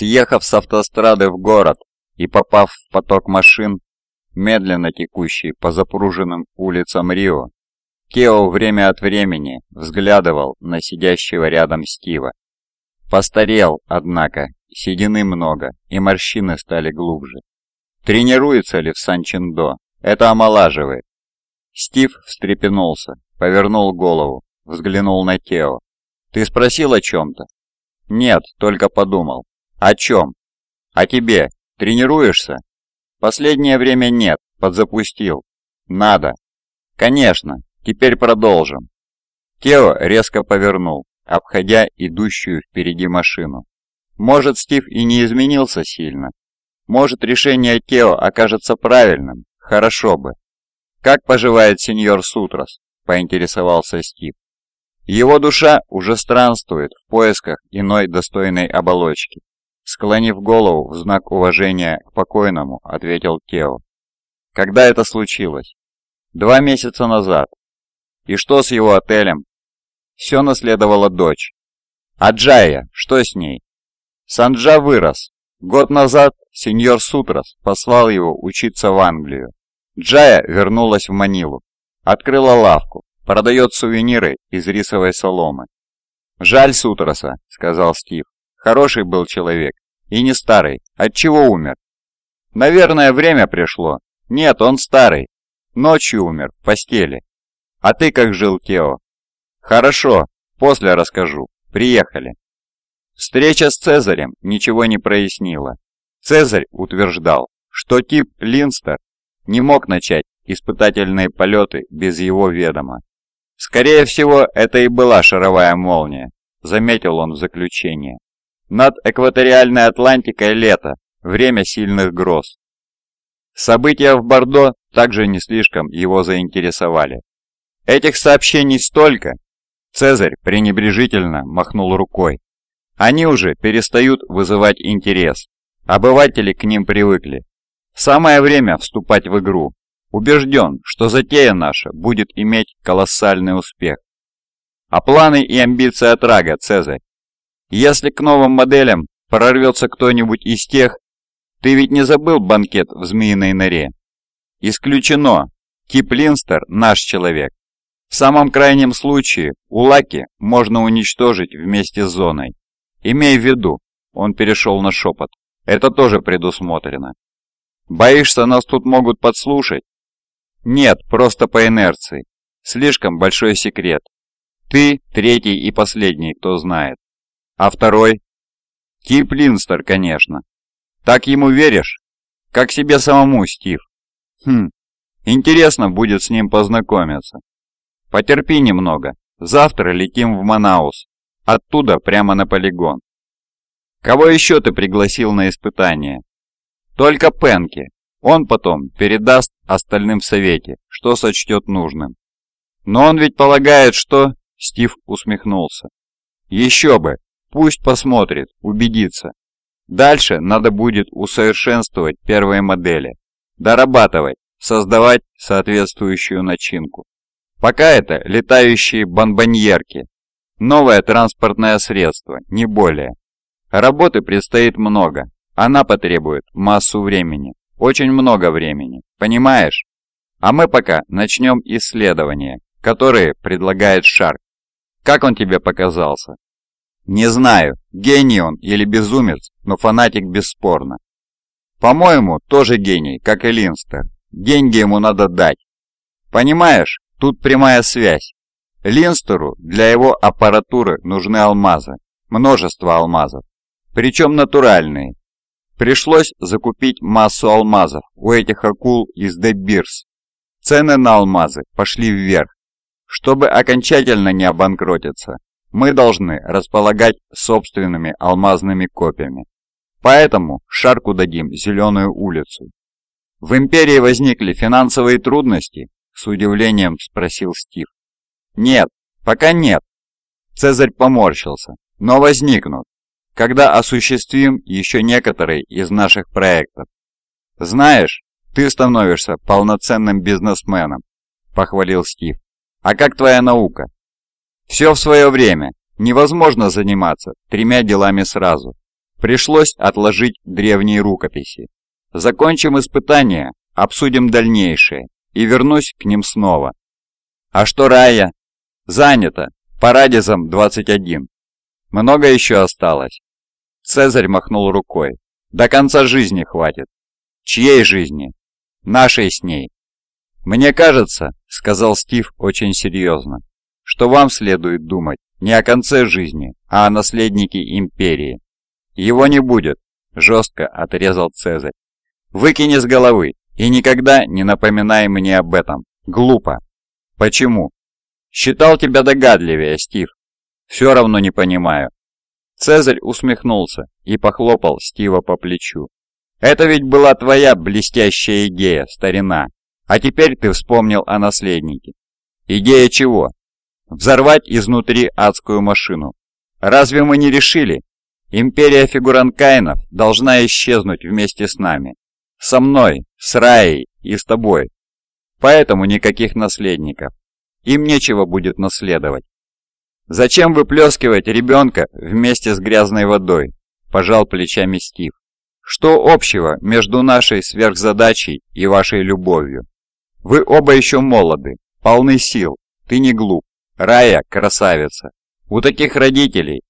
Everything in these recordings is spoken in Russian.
Съехав с автострады в город и попав в поток машин, медленно текущий по запруженным улицам Рио, Кео время от времени взглядывал на сидящего рядом Стива. Постарел, однако, седины много, и морщины стали глубже. Тренируется ли в Санчендо? Это омолаживает. Стив встрепенулся, повернул голову, взглянул на Кео. «Ты спросил о чем-то?» «Нет, только подумал. «О чем?» «О тебе. Тренируешься?» «Последнее время нет. Подзапустил». «Надо». «Конечно. Теперь продолжим». Тео резко повернул, обходя идущую впереди машину. Может, Стив и не изменился сильно. Может, решение Тео окажется правильным. Хорошо бы. «Как поживает сеньор Сутрас?» – поинтересовался Стив. Его душа уже странствует в поисках иной достойной оболочки. Склонив голову в знак уважения к покойному, ответил Тео. Когда это случилось? Два месяца назад. И что с его отелем? Все наследовала дочь. А Джая, что с ней? Санджа вырос. Год назад сеньор Сутрас послал его учиться в Англию. Джая вернулась в Манилу. Открыла лавку. Продает сувениры из рисовой соломы. «Жаль Сутраса», — сказал Стив. «Хороший был человек. И не старый. От чего умер? Наверное, время пришло. Нет, он старый. Ночью умер, в постели. А ты как жил, Тео? Хорошо, после расскажу. Приехали. Встреча с Цезарем ничего не прояснила. Цезарь утверждал, что тип Линстер не мог начать испытательные полеты без его ведома. Скорее всего, это и была шаровая молния, заметил он в заключение. Над экваториальной Атлантикой лето, время сильных гроз. События в Бордо также не слишком его заинтересовали. Этих сообщений столько. Цезарь пренебрежительно махнул рукой. Они уже перестают вызывать интерес. Обыватели к ним привыкли. Самое время вступать в игру. Убежден, что затея наша будет иметь колоссальный успех. А планы и амбиции Атрага, Цезарь? Если к новым моделям прорвется кто-нибудь из тех, ты ведь не забыл банкет в змеиной норе? Исключено. Тип Линстер – наш человек. В самом крайнем случае, Улаки можно уничтожить вместе с зоной. Имей в виду, он перешел на шепот, это тоже предусмотрено. Боишься, нас тут могут подслушать? Нет, просто по инерции. Слишком большой секрет. Ты третий и последний, кто знает. А второй? Тип Линстер, конечно. Так ему веришь? Как себе самому, Стив. Хм, интересно будет с ним познакомиться. Потерпи немного. Завтра летим в Манаус. Оттуда прямо на полигон. Кого еще ты пригласил на испытание? Только Пенки. Он потом передаст остальным в совете, что сочтет нужным. Но он ведь полагает, что... Стив усмехнулся. Еще бы, Пусть посмотрит, убедится. Дальше надо будет усовершенствовать первые модели, дорабатывать, создавать соответствующую начинку. Пока это летающие бомбоньерки, новое транспортное средство, не более. Работы предстоит много, она потребует массу времени, очень много времени, понимаешь? А мы пока начнем исследования, которые предлагает Шарк. Как он тебе показался? Не знаю, гений он или безумец, но фанатик бесспорно. По-моему, тоже гений, как и Линстер. Деньги ему надо дать. Понимаешь, тут прямая связь. Линстеру для его аппаратуры нужны алмазы. Множество алмазов. Причем натуральные. Пришлось закупить массу алмазов у этих акул из Дебирс. Цены на алмазы пошли вверх. Чтобы окончательно не обанкротиться, мы должны располагать собственными алмазными копьями. Поэтому Шарку дадим зеленую улицу. В империи возникли финансовые трудности? С удивлением спросил Стив. Нет, пока нет. Цезарь поморщился. Но возникнут, когда осуществим еще некоторые из наших проектов. Знаешь, ты становишься полноценным бизнесменом, похвалил Стив. А как твоя наука? Все в свое время. Невозможно заниматься тремя делами сразу. Пришлось отложить древние рукописи. Закончим испытания, обсудим дальнейшее и вернусь к ним снова. А что Рая? Занято. Парадизом 21. Много еще осталось. Цезарь махнул рукой. До конца жизни хватит. Чьей жизни? Нашей с ней. Мне кажется, сказал Стив очень серьезно, что вам следует думать не о конце жизни, а о наследнике империи. Его не будет, жестко отрезал Цезарь. Выкини с головы и никогда не напоминай мне об этом. Глупо. Почему? Считал тебя догадливее, Стив. Все равно не понимаю. Цезарь усмехнулся и похлопал Стива по плечу. «Это ведь была твоя блестящая идея, старина. А теперь ты вспомнил о наследнике. Идея чего? Взорвать изнутри адскую машину. Разве мы не решили? Империя фигуранкаинов должна исчезнуть вместе с нами. Со мной, с Раей и с тобой. Поэтому никаких наследников. Им нечего будет наследовать. «Зачем выплескивать ребенка вместе с грязной водой?» – пожал плечами Стив. «Что общего между нашей сверхзадачей и вашей любовью? Вы оба еще молоды, полны сил, ты не глуп, Рая – красавица. У таких родителей...»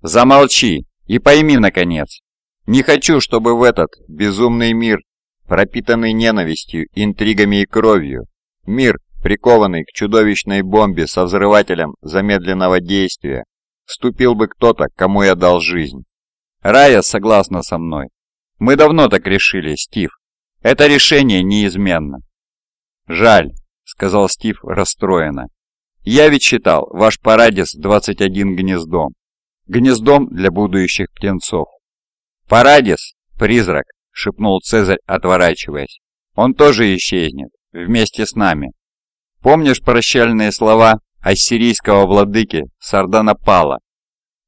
«Замолчи и пойми, наконец, не хочу, чтобы в этот безумный мир, пропитанный ненавистью, интригами и кровью, мир, прикованный к чудовищной бомбе со взрывателем замедленного действия, вступил бы кто-то, кому я дал жизнь. Рая согласна со мной. Мы давно так решили, Стив. Это решение неизменно. Жаль, сказал Стив расстроенно. Я ведь считал ваш Парадис 21 гнездом. Гнездом для будущих птенцов. Парадис, призрак, шепнул Цезарь, отворачиваясь. Он тоже исчезнет, вместе с нами. Помнишь прощальные слова ассирийского владыки Сарданапала?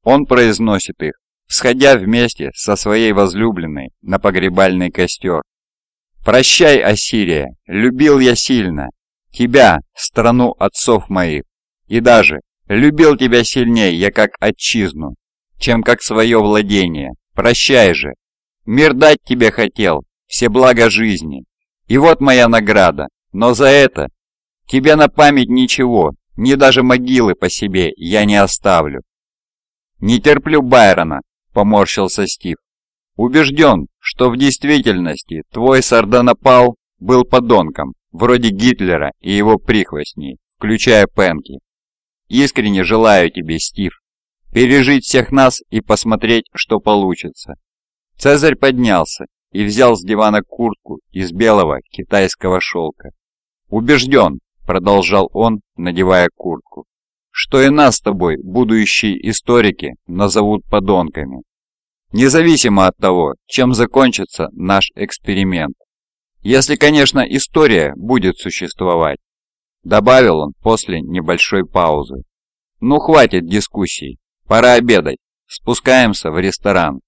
Он произносит их, всходя вместе со своей возлюбленной на погребальный костер. «Прощай, Ассирия, любил я сильно, тебя, страну отцов моих, и даже любил тебя сильнее я как отчизну, чем как свое владение. Прощай же, мир дать тебе хотел, все блага жизни, и вот моя награда, но за это Тебе на память ничего, ни даже могилы по себе я не оставлю. Не терплю Байрона, поморщился Стив. Убежден, что в действительности твой сардонапал был подонком, вроде Гитлера и его прихвостней, включая Пенки. Искренне желаю тебе, Стив, пережить всех нас и посмотреть, что получится. Цезарь поднялся и взял с дивана куртку из белого китайского шелка. Убежден, продолжал он, надевая куртку, что и нас с тобой будущие историки назовут подонками. Независимо от того, чем закончится наш эксперимент. Если, конечно, история будет существовать. Добавил он после небольшой паузы. Ну хватит дискуссий, пора обедать, спускаемся в ресторан.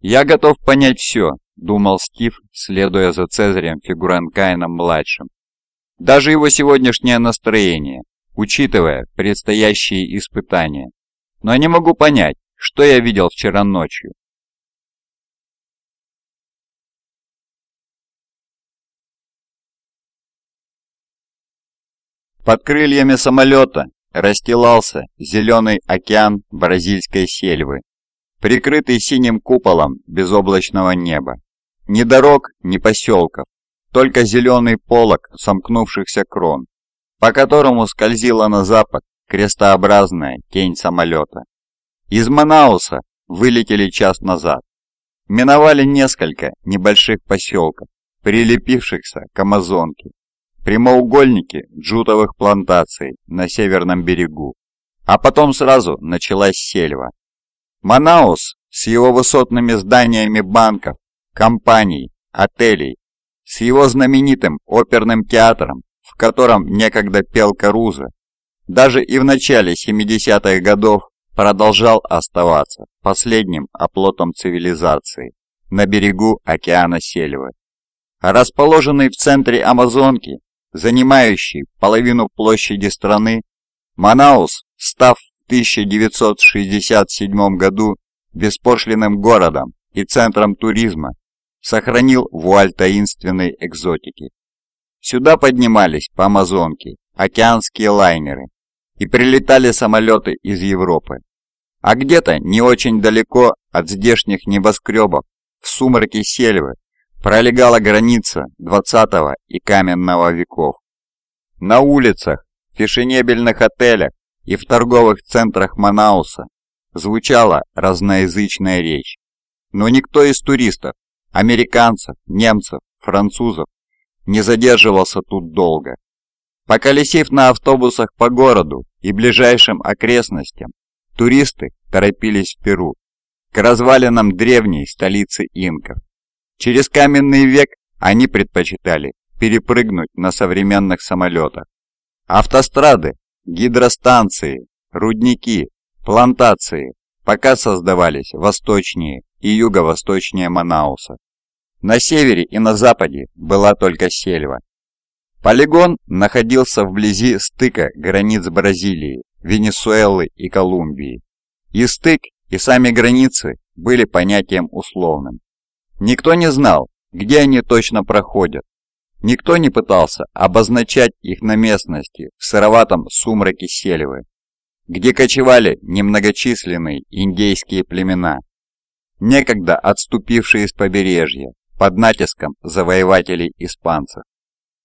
Я готов понять все, думал Стив, следуя за Цезарем Фигуранкайном-младшим. Даже его сегодняшнее настроение, учитывая предстоящие испытания. Но я не могу понять, что я видел вчера ночью. Под крыльями самолета расстилался зеленый океан бразильской сельвы, прикрытый синим куполом безоблачного неба. Ни дорог, ни поселков, только зеленый полог сомкнувшихся крон, по которому скользила на запад крестообразная тень самолета. Из Манауса вылетели час назад. Миновали несколько небольших поселков, прилепившихся к Амазонке, прямоугольники джутовых плантаций на северном берегу. А потом сразу началась сельва. Манаус с его высотными зданиями банков, компаний, отелей с его знаменитым оперным театром, в котором некогда пел Каруза, даже и в начале 70-х годов продолжал оставаться последним оплотом цивилизации на берегу океана Сельвы. Расположенный в центре Амазонки, занимающий половину площади страны, Манаус, став в 1967 году беспошлиным городом и центром туризма, сохранил вуаль таинственной экзотики. Сюда поднимались по Амазонке океанские лайнеры и прилетали самолеты из Европы. А где-то не очень далеко от здешних небоскребов в сумраке сельвы пролегала граница 20 и каменного веков. На улицах, в фешенебельных отелях и в торговых центрах Манауса звучала разноязычная речь. Но никто из туристов, американцев, немцев, французов, не задерживался тут долго. Поколесив на автобусах по городу и ближайшим окрестностям, туристы торопились в Перу, к развалинам древней столицы инков. Через каменный век они предпочитали перепрыгнуть на современных самолетах. Автострады, гидростанции, рудники, плантации пока создавались восточнее и юго-восточнее Манауса. На севере и на западе была только сельва. Полигон находился вблизи стыка границ Бразилии, Венесуэлы и Колумбии. И стык, и сами границы были понятием условным. Никто не знал, где они точно проходят. Никто не пытался обозначать их на местности в сыроватом сумраке сельвы, где кочевали немногочисленные индейские племена, некогда отступившие с побережья под натиском завоевателей испанцев.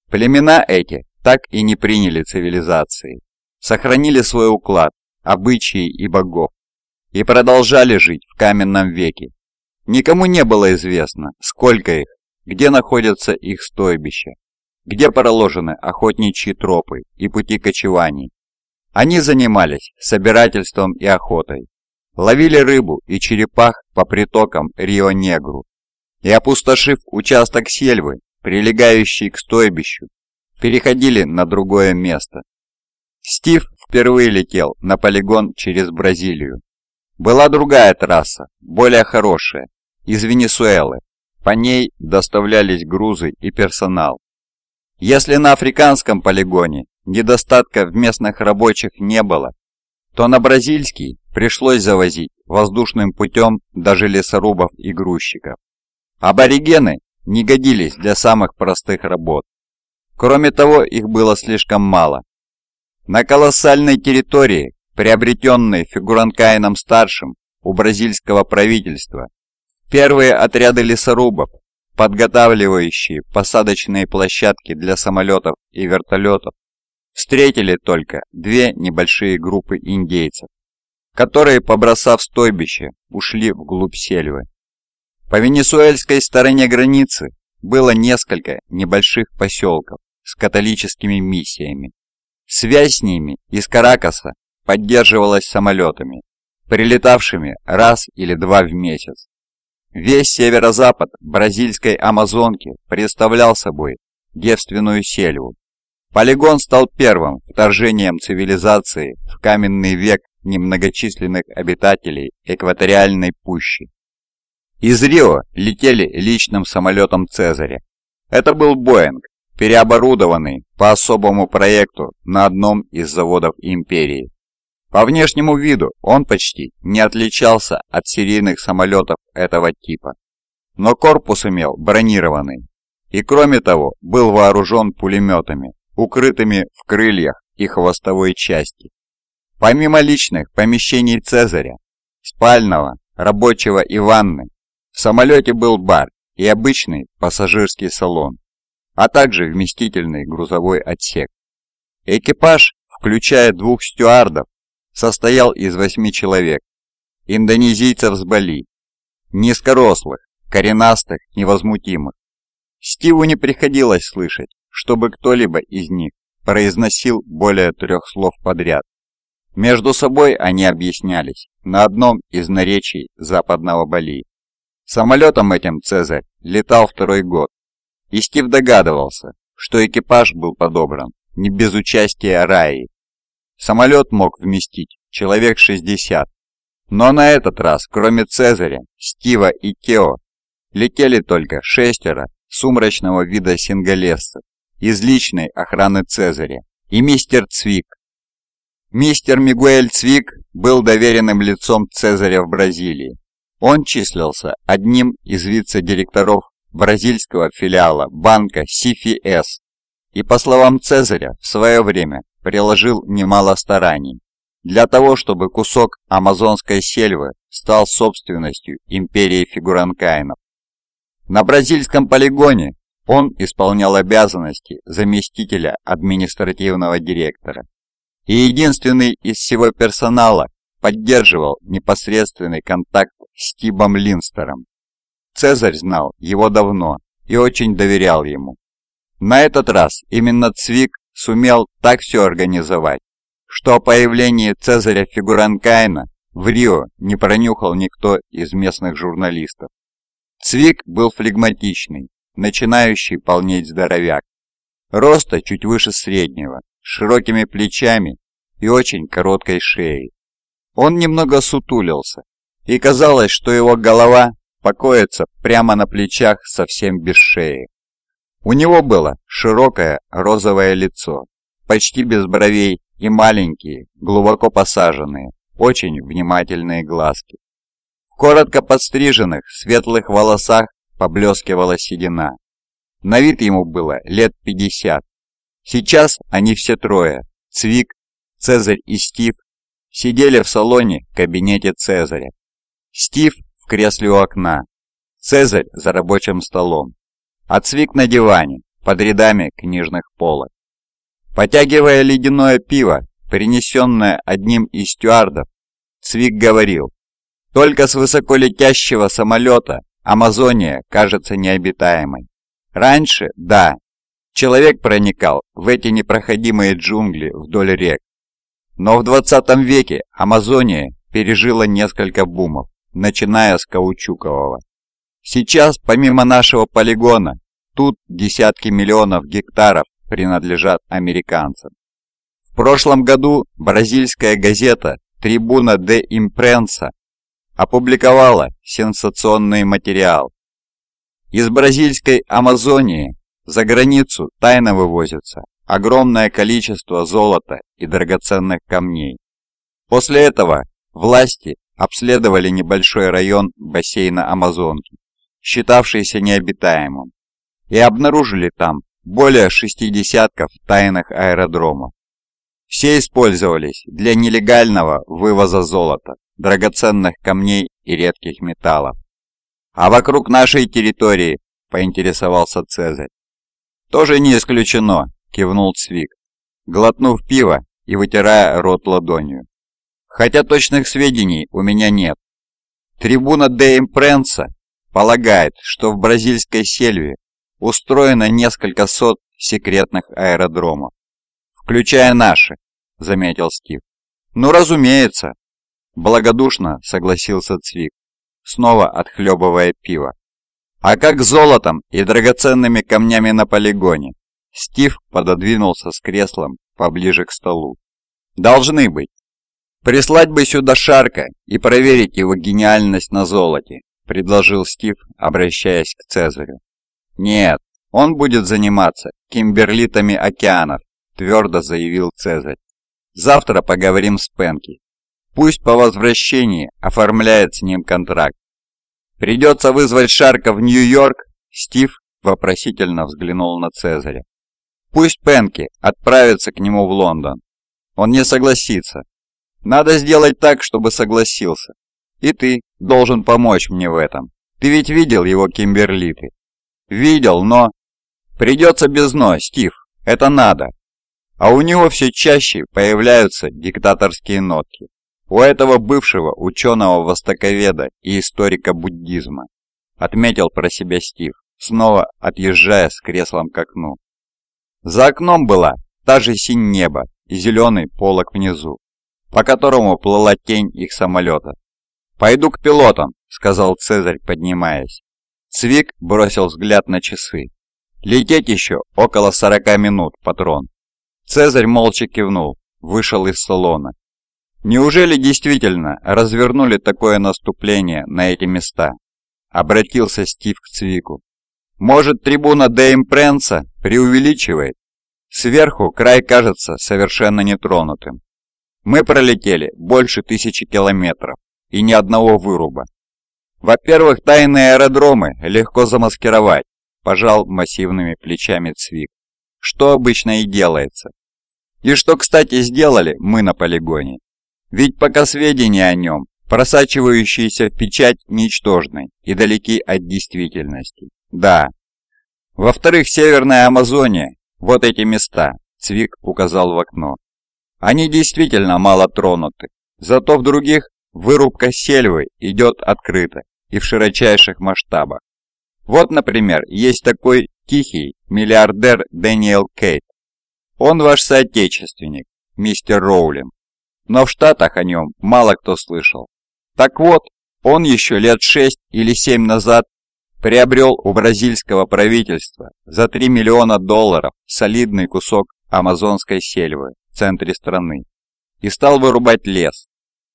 Племена эти так и не приняли цивилизации, сохранили свой уклад, обычаи и богов, и продолжали жить в каменном веке. Никому не было известно, сколько их, где находятся их стойбища, где проложены охотничьи тропы и пути кочеваний. Они занимались собирательством и охотой, ловили рыбу и черепах по притокам Рио-Негру и, опустошив участок сельвы, прилегающий к стойбищу, переходили на другое место. Стив впервые летел на полигон через Бразилию. Была другая трасса, более хорошая, из Венесуэлы. По ней доставлялись грузы и персонал. Если на африканском полигоне недостатка в местных рабочих не было, то на бразильский пришлось завозить воздушным путем даже лесорубов и грузчиков. Аборигены не годились для самых простых работ. Кроме того, их было слишком мало. На колоссальной территории, приобретенной Фигуранкаином-старшим у бразильского правительства, первые отряды лесорубов, подготавливающие посадочные площадки для самолетов и вертолетов, встретили только две небольшие группы индейцев, которые, побросав стойбище, ушли вглубь сельвы. По венесуэльской стороне границы было несколько небольших поселков с католическими миссиями. Связь с ними из Каракаса поддерживалась самолетами, прилетавшими раз или два в месяц. Весь северо-запад бразильской Амазонки представлял собой девственную сельву. Полигон стал первым вторжением цивилизации в каменный век немногочисленных обитателей экваториальной пущи. Из Рио летели личным самолетом Цезаря. Это был Боинг, переоборудованный по особому проекту на одном из заводов империи. По внешнему виду он почти не отличался от серийных самолетов этого типа. Но корпус имел бронированный и кроме того был вооружен пулеметами, укрытыми в крыльях и хвостовой части. Помимо личных помещений Цезаря, спального, рабочего и ванны, в самолете был бар и обычный пассажирский салон, а также вместительный грузовой отсек. Экипаж, включая двух стюардов, состоял из восьми человек, индонезийцев с Бали, низкорослых, коренастых, невозмутимых. Стиву не приходилось слышать, чтобы кто-либо из них произносил более трех слов подряд. Между собой они объяснялись на одном из наречий западного Бали. Самолетом этим Цезарь летал второй год, и Стив догадывался, что экипаж был подобран не без участия Раи. Самолет мог вместить человек 60, но на этот раз, кроме Цезаря, Стива и Тео, летели только шестеро сумрачного вида сингалесцев из личной охраны Цезаря и мистер Цвик. Мистер Мигуэль Цвик был доверенным лицом Цезаря в Бразилии. Он числился одним из вице-директоров бразильского филиала банка CFS и, по словам Цезаря, в свое время приложил немало стараний для того, чтобы кусок амазонской сельвы стал собственностью империи фигуранкаинов. На бразильском полигоне он исполнял обязанности заместителя административного директора и единственный из всего персонала поддерживал непосредственный контакт с Тибом Линстером. Цезарь знал его давно и очень доверял ему. На этот раз именно Цвик сумел так все организовать, что о появлении Цезаря Фигуранкайна в Рио не пронюхал никто из местных журналистов. Цвик был флегматичный, начинающий полнеть здоровяк. Роста чуть выше среднего, с широкими плечами и очень короткой шеей. Он немного сутулился, и казалось, что его голова покоится прямо на плечах совсем без шеи. У него было широкое розовое лицо, почти без бровей и маленькие, глубоко посаженные, очень внимательные глазки. В коротко подстриженных светлых волосах поблескивала седина. На вид ему было лет 50. Сейчас они все трое, Цвик, Цезарь и Стив, сидели в салоне кабинете Цезаря. Стив в кресле у окна, Цезарь за рабочим столом, а Цвик на диване, под рядами книжных полок. Потягивая ледяное пиво, принесенное одним из стюардов, Цвик говорил, «Только с высоколетящего самолета Амазония кажется необитаемой. Раньше, да, человек проникал в эти непроходимые джунгли вдоль рек. Но в 20 веке Амазония пережила несколько бумов, начиная с каучукового. Сейчас, помимо нашего полигона, тут десятки миллионов гектаров принадлежат американцам. В прошлом году бразильская газета «Трибуна де Импренса» опубликовала сенсационный материал. Из бразильской Амазонии за границу тайно вывозится огромное количество золота и драгоценных камней. После этого власти обследовали небольшой район бассейна Амазонки считавшийся необитаемым, и обнаружили там более шести десятков тайных аэродромов. Все использовались для нелегального вывоза золота, драгоценных камней и редких металлов. А вокруг нашей территории, поинтересовался Цезарь. Тоже не исключено, кивнул Цвик, глотнув пиво и вытирая рот ладонью. Хотя точных сведений у меня нет. Трибуна де Импренса полагает, что в бразильской сельве устроено несколько сот секретных аэродромов, включая наши, заметил Стив. Ну, разумеется, благодушно согласился Цвик, снова отхлебывая пиво. А как золотом и драгоценными камнями на полигоне? Стив пододвинулся с креслом поближе к столу. Должны быть. Прислать бы сюда Шарка и проверить его гениальность на золоте, предложил Стив, обращаясь к Цезарю. «Нет, он будет заниматься кимберлитами океанов», твердо заявил Цезарь. «Завтра поговорим с Пенки. Пусть по возвращении оформляет с ним контракт. Придется вызвать Шарка в Нью-Йорк?» Стив вопросительно взглянул на Цезаря. «Пусть Пенки отправится к нему в Лондон. Он не согласится. Надо сделать так, чтобы согласился. И ты должен помочь мне в этом. Ты ведь видел его Кимберлиты? Видел, но... Придется без «но», Стив. Это надо. А у него все чаще появляются диктаторские нотки. У этого бывшего ученого-востоковеда и историка буддизма. Отметил про себя Стив, снова отъезжая с креслом к окну. За окном была та же синь неба и зеленый полог внизу, по которому плыла тень их самолета. «Пойду к пилотам», — сказал Цезарь, поднимаясь. Цвик бросил взгляд на часы. «Лететь еще около сорока минут, патрон». Цезарь молча кивнул, вышел из салона. «Неужели действительно развернули такое наступление на эти места?» Обратился Стив к Цвику. «Может, трибуна де Импренса преувеличивает? Сверху край кажется совершенно нетронутым. Мы пролетели больше тысячи километров, и ни одного выруба. Во-первых, тайные аэродромы легко замаскировать, пожал массивными плечами Цвик. Что обычно и делается. И что, кстати, сделали мы на полигоне. Ведь пока сведения о нем, просачивающиеся в печать, ничтожны и далеки от действительности. Да. Во-вторых, Северная Амазония, вот эти места, Цвик указал в окно. Они действительно мало тронуты, зато в других вырубка сельвы идет открыто и в широчайших масштабах. Вот, например, есть такой тихий миллиардер Дэниел Кейт. Он ваш соотечественник, мистер Роулин. Но в Штатах о нем мало кто слышал. Так вот, он еще лет шесть или семь назад приобрел у бразильского правительства за 3 миллиона долларов солидный кусок амазонской сельвы в центре страны и стал вырубать лес,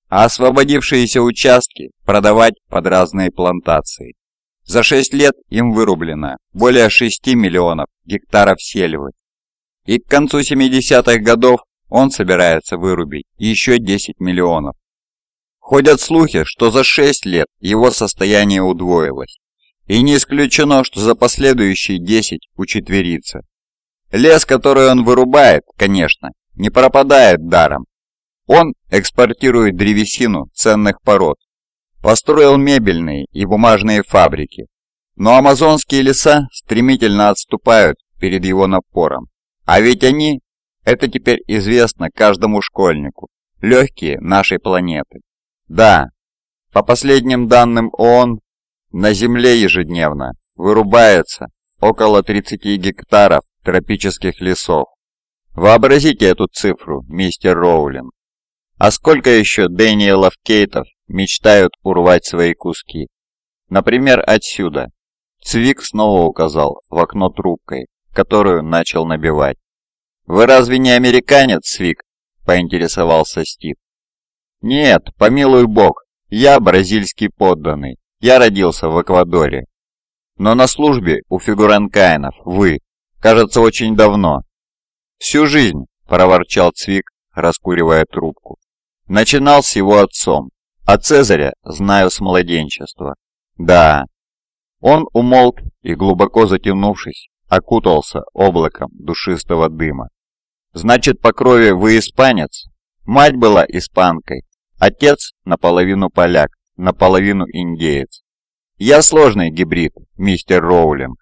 а освободившиеся участки продавать под разные плантации. За 6 лет им вырублено более 6 миллионов гектаров сельвы. И к концу 70-х годов он собирается вырубить еще 10 миллионов. Ходят слухи, что за 6 лет его состояние удвоилось. И не исключено, что за последующие 10 учетверится. Лес, который он вырубает, конечно, не пропадает даром. Он экспортирует древесину ценных пород, построил мебельные и бумажные фабрики. Но амазонские леса стремительно отступают перед его напором. А ведь они, это теперь известно каждому школьнику, легкие нашей планеты. Да, по последним данным ООН, на Земле ежедневно вырубается около 30 гектаров тропических лесов. Вообразите эту цифру, мистер Роулин. А сколько еще Дэниелов Кейтов мечтают урвать свои куски? Например, отсюда. Цвик снова указал в окно трубкой, которую начал набивать. «Вы разве не американец, Цвик?» – поинтересовался Стив. «Нет, помилуй бог, я бразильский подданный, я родился в Эквадоре. Но на службе у фигуранкаинов вы, Кажется, очень давно. Всю жизнь, проворчал Цвик, раскуривая трубку. Начинал с его отцом, а Цезаря знаю с младенчества. Да. Он умолк и, глубоко затянувшись, окутался облаком душистого дыма. Значит, по крови вы испанец? Мать была испанкой, отец наполовину поляк, наполовину индеец. Я сложный гибрид, мистер Роулинг.